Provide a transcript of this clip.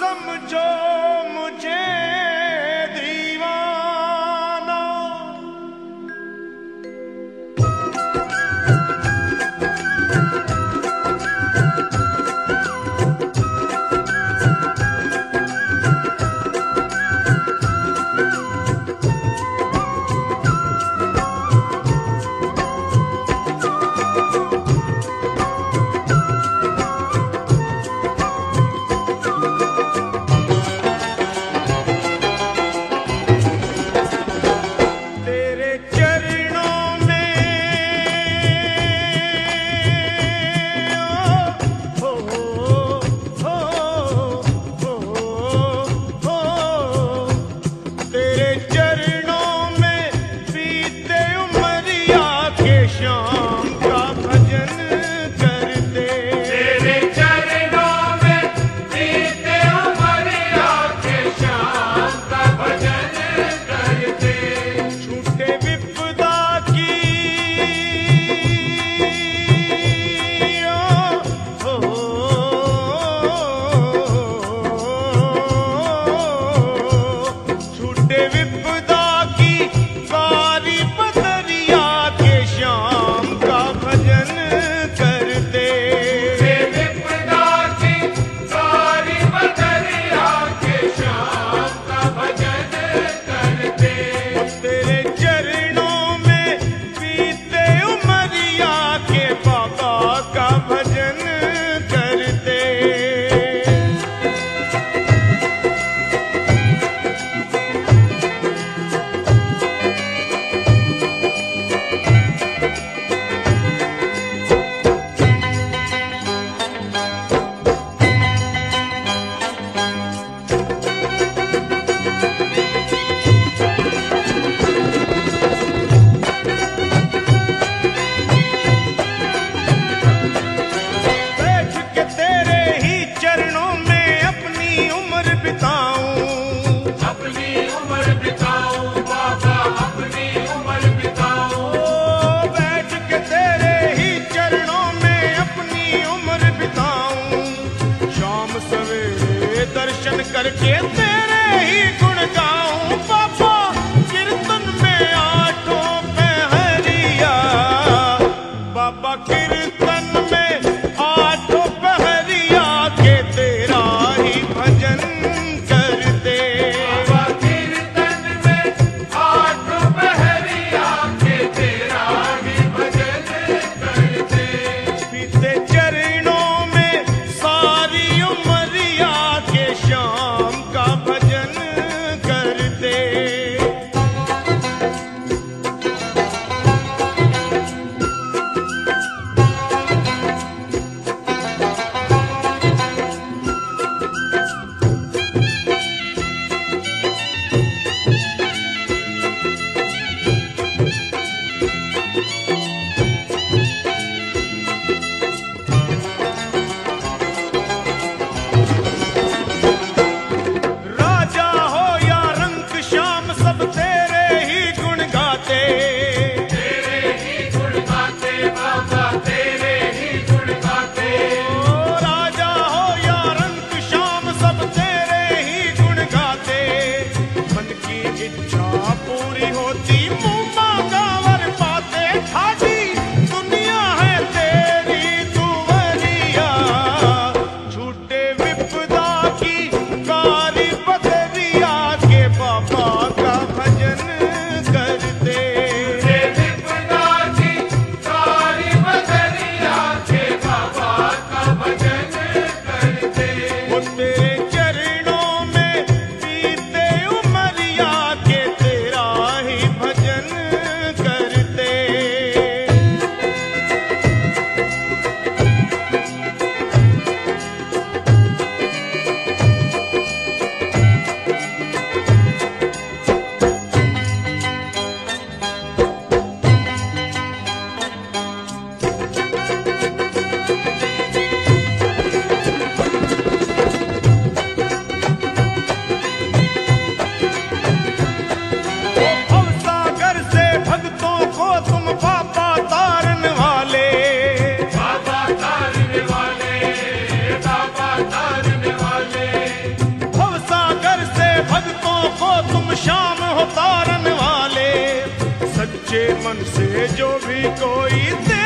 समझो 绝对 मन से जो भी कोई